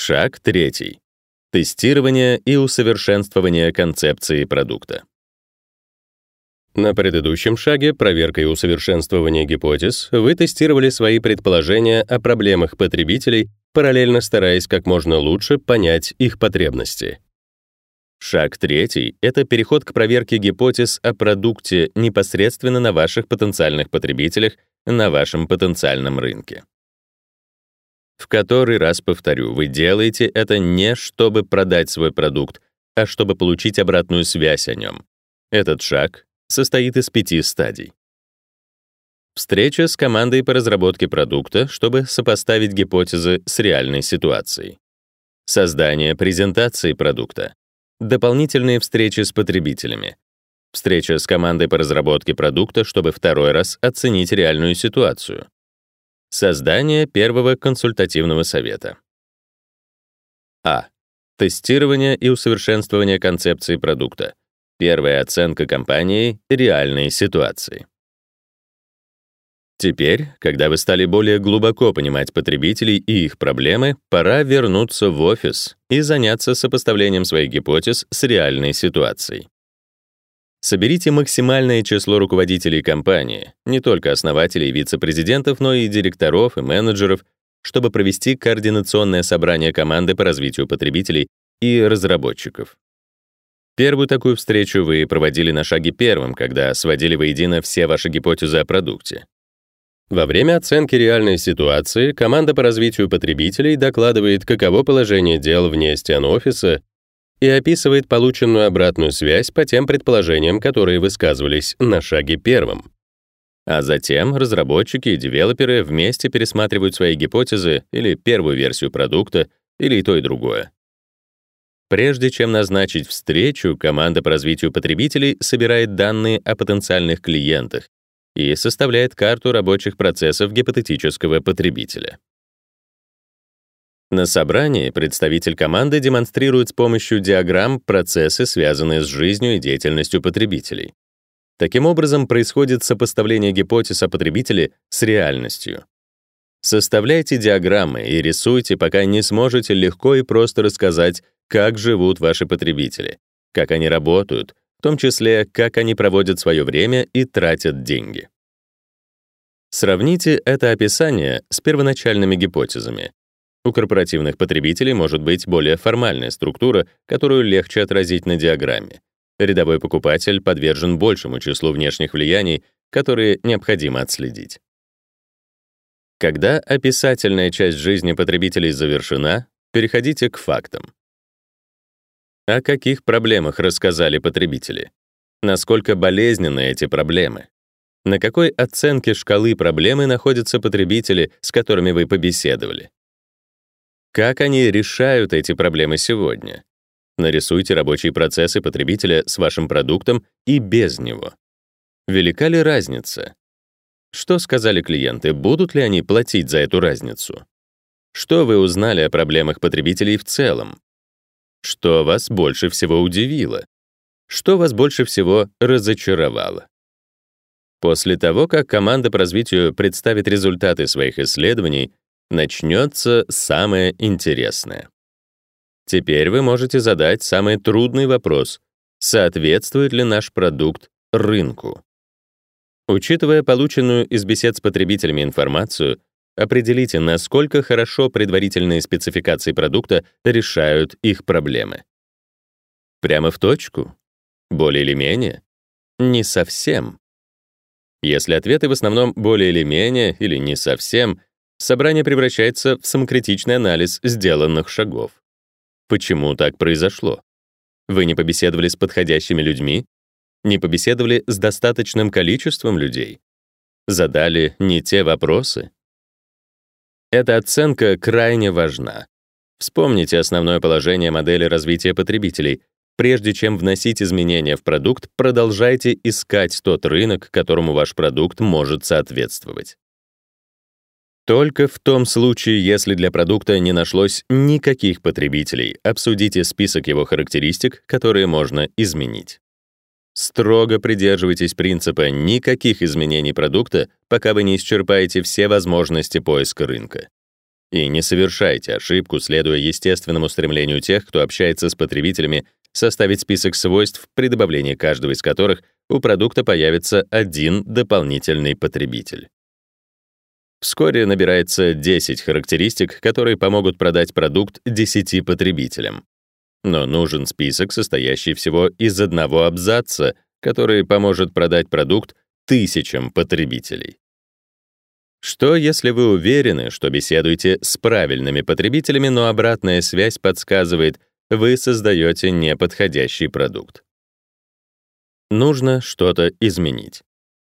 Шаг третий. Тестирование и усовершенствование концепции продукта. На предыдущем шаге, проверка и усовершенствование гипотез, вы тестировали свои предположения о проблемах потребителей, параллельно стараясь как можно лучше понять их потребности. Шаг третий — это переход к проверке гипотез о продукте непосредственно на ваших потенциальных потребителях, на вашем потенциальном рынке. В который раз повторю, вы делаете это не чтобы продать свой продукт, а чтобы получить обратную связь о нем. Этот шаг состоит из пяти стадий. Встреча с командой по разработке продукта, чтобы сопоставить гипотезы с реальной ситуацией. Создание презентации продукта. Дополнительные встречи с потребителями. Встреча с командой по разработке продукта, чтобы второй раз оценить реальную ситуацию. Создание первого консультативного совета. А. Тестирование и усовершенствование концепции продукта. Первая оценка компании реальной ситуации. Теперь, когда вы стали более глубоко понимать потребителей и их проблемы, пора вернуться в офис и заняться сопоставлением своих гипотез с реальной ситуацией. Соберите максимальное число руководителей компании, не только основателей и вице-президентов, но и директоров и менеджеров, чтобы провести координационное собрание команды по развитию потребителей и разработчиков. Первую такую встречу вы проводили на шаге первым, когда сводили воедино все ваши гипотезы о продукте. Во время оценки реальной ситуации команда по развитию потребителей докладывает, каково положение дел вне стен офиса и описывает полученную обратную связь по тем предположениям, которые высказывались на шаге первом. А затем разработчики и девелоперы вместе пересматривают свои гипотезы или первую версию продукта, или и то, и другое. Прежде чем назначить встречу, команда по развитию потребителей собирает данные о потенциальных клиентах, и составляет карту рабочих процессов гипотетического потребителя. На собрании представитель команды демонстрирует с помощью диаграмм процессы, связанные с жизнью и деятельностью потребителей. Таким образом, происходит сопоставление гипотез о потребителе с реальностью. Составляйте диаграммы и рисуйте, пока не сможете легко и просто рассказать, как живут ваши потребители, как они работают, в том числе, как они проводят свое время и тратят деньги. Сравните это описание с первоначальными гипотезами. У корпоративных потребителей может быть более формальная структура, которую легче отразить на диаграмме. Рядовой покупатель подвержен большему числу внешних влияний, которые необходимо отследить. Когда описательная часть жизни потребителей завершена, переходите к фактам. О каких проблемах рассказали потребители? Насколько болезненны эти проблемы? На какой оценке шкалы проблемы находятся потребители, с которыми вы побеседовали? Как они решают эти проблемы сегодня? Нарисуйте рабочие процессы потребителя с вашим продуктом и без него. Велика ли разница? Что сказали клиенты, будут ли они платить за эту разницу? Что вы узнали о проблемах потребителей в целом? Что вас больше всего удивило? Что вас больше всего разочаровало? После того, как команда по развитию представит результаты своих исследований, начнется самое интересное. Теперь вы можете задать самый трудный вопрос: соответствует ли наш продукт рынку? Учитывая полученную из бесед с потребителями информацию, Определите, насколько хорошо предварительные спецификации продукта решают их проблемы. Прямо в точку? Более или менее? Не совсем. Если ответы в основном более или менее или не совсем, собрание превращается в самокритичный анализ сделанных шагов. Почему так произошло? Вы не побеседовали с подходящими людьми? Не побеседовали с достаточным количеством людей? Задали не те вопросы? Эта оценка крайне важна. Вспомните основное положение модели развития потребителей. Прежде чем вносить изменения в продукт, продолжайте искать тот рынок, которому ваш продукт может соответствовать. Только в том случае, если для продукта не нашлось никаких потребителей, обсудите список его характеристик, которые можно изменить. Строго придерживайтесь принципа никаких изменений продукта, пока вы не исчерпаете все возможности поиска рынка. И не совершайте ошибку, следуя естественному стремлению тех, кто общается с потребителями, составить список свойств, при добавлении каждого из которых у продукта появится один дополнительный потребитель. Вскоре набирается 10 характеристик, которые помогут продать продукт 10 потребителям. Но нужен список, состоящий всего из одного абзаца, который поможет продать продукт тысячам потребителей. Что, если вы уверены, что беседуете с правильными потребителями, но обратная связь подсказывает, вы создаете неподходящий продукт? Нужно что-то изменить.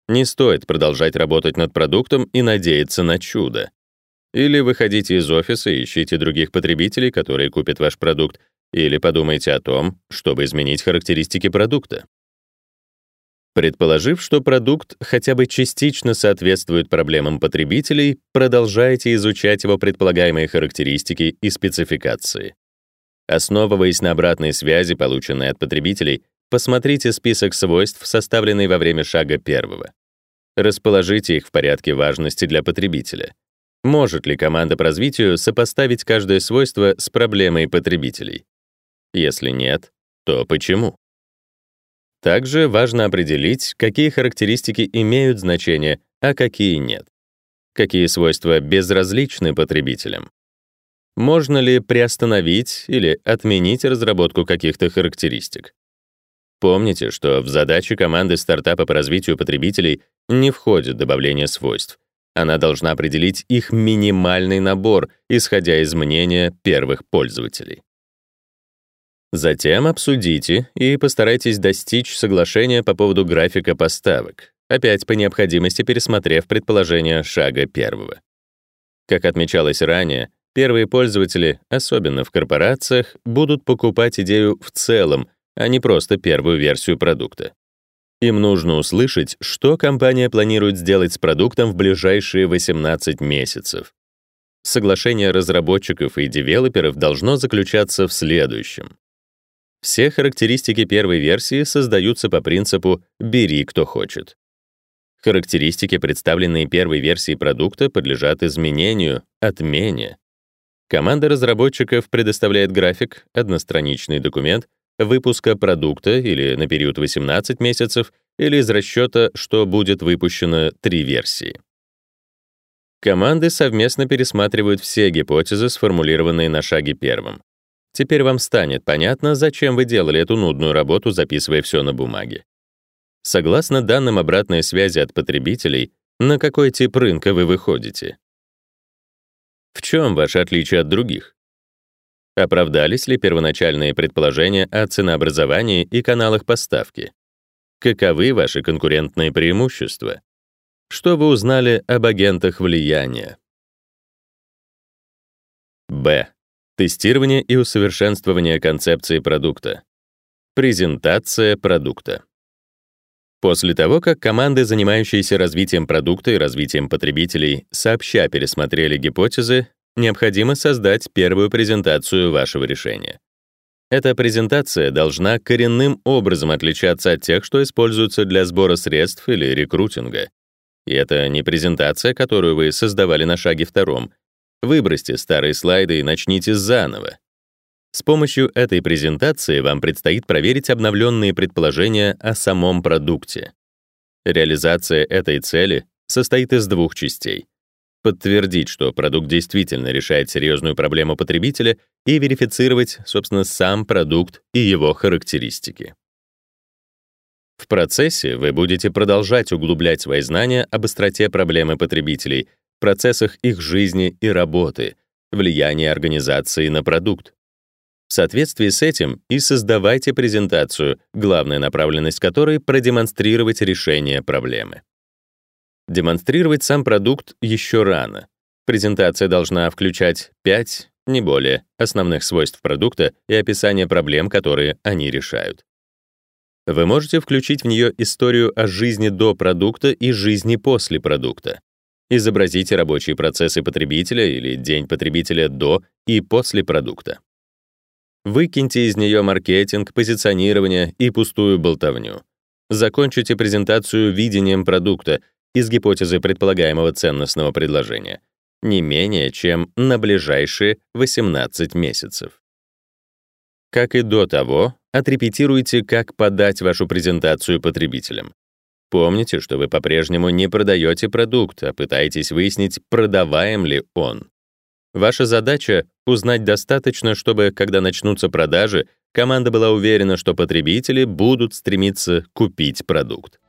Не стоит продолжать работать над продуктом и надеяться на чудо. Или выходите из офиса и ищите других потребителей, которые купят ваш продукт, или подумайте о том, чтобы изменить характеристики продукта. Предположив, что продукт хотя бы частично соответствует проблемам потребителей, продолжайте изучать его предполагаемые характеристики и спецификации. Основываясь на обратной связи, полученной от потребителей, посмотрите список свойств, составленный во время шага первого. Расположите их в порядке важности для потребителя. Может ли команда по развитию сопоставить каждое свойство с проблемой потребителей? Если нет, то почему? Также важно определить, какие характеристики имеют значение, а какие нет. Какие свойства безразличны потребителям. Можно ли приостановить или отменить разработку каких-то характеристик? Помните, что в задачи команды стартапа по развитию потребителей не входит добавление свойств. Она должна определить их минимальный набор, исходя из мнения первых пользователей. Затем обсудите и постарайтесь достичь соглашения по поводу графика поставок, опять по необходимости пересмотрев предположение шага первого. Как отмечалось ранее, первые пользователи, особенно в корпорациях, будут покупать идею в целом, а не просто первую версию продукта. Им нужно услышать, что компания планирует сделать с продуктом в ближайшие 18 месяцев. Соглашение разработчиков и девелоперов должно заключаться в следующем. Все характеристики первой версии создаются по принципу «бери, кто хочет». Характеристики, представленные первой версией продукта, подлежат изменению, отмене. Команда разработчиков предоставляет график, одностраничный документ, выпуска продукта или на период 18 месяцев, или из расчета, что будет выпущено три версии. Команды совместно пересматривают все гипотезы, сформулированные на шаге первом. Теперь вам станет понятно, зачем вы делали эту нудную работу, записывая все на бумаге. Согласно данным обратной связи от потребителей, на какой тип рынка вы выходите? В чем ваше отличие от других? Оправдались ли первоначальные предположения о ценообразовании и каналах поставки? Каковы ваши конкурентные преимущества? Что вы узнали об агентах влияния? Б. Тестирование и усовершенствование концепции продукта. Презентация продукта. После того, как команды, занимающиеся развитием продукта и развитием потребителей, сообща пересмотрели гипотезы, необходимо создать первую презентацию вашего решения. Эта презентация должна коренным образом отличаться от тех, что используются для сбора средств или рекрутинга. И это не презентация, которую вы создавали на шаге втором, Выбросьте старые слайды и начните заново. С помощью этой презентации вам предстоит проверить обновленные предположения о самом продукте. Реализация этой цели состоит из двух частей. Подтвердить, что продукт действительно решает серьезную проблему потребителя, и верифицировать, собственно, сам продукт и его характеристики. В процессе вы будете продолжать углублять свои знания об остроте проблемы потребителей, процессах их жизни и работы, влияние организации на продукт. В соответствии с этим и создавайте презентацию, главная направленность которой — продемонстрировать решение проблемы. Демонстрировать сам продукт еще рано. Презентация должна включать 5, не более, основных свойств продукта и описание проблем, которые они решают. Вы можете включить в нее историю о жизни до продукта и жизни после продукта. Изобразите рабочие процессы потребителя или день потребителя до и после продукта. Выкиньте из нее маркетинг, позиционирование и пустую болтовню. Закончите презентацию видением продукта из гипотезы предполагаемого ценностного предложения. не менее чем на ближайшие 18 месяцев. Как и до того, отрепетируйте, как подать вашу презентацию потребителям. Помните, что вы по-прежнему не продаете продукт, а пытаетесь выяснить, продаваем ли он. Ваша задача — узнать достаточно, чтобы, когда начнутся продажи, команда была уверена, что потребители будут стремиться купить продукт.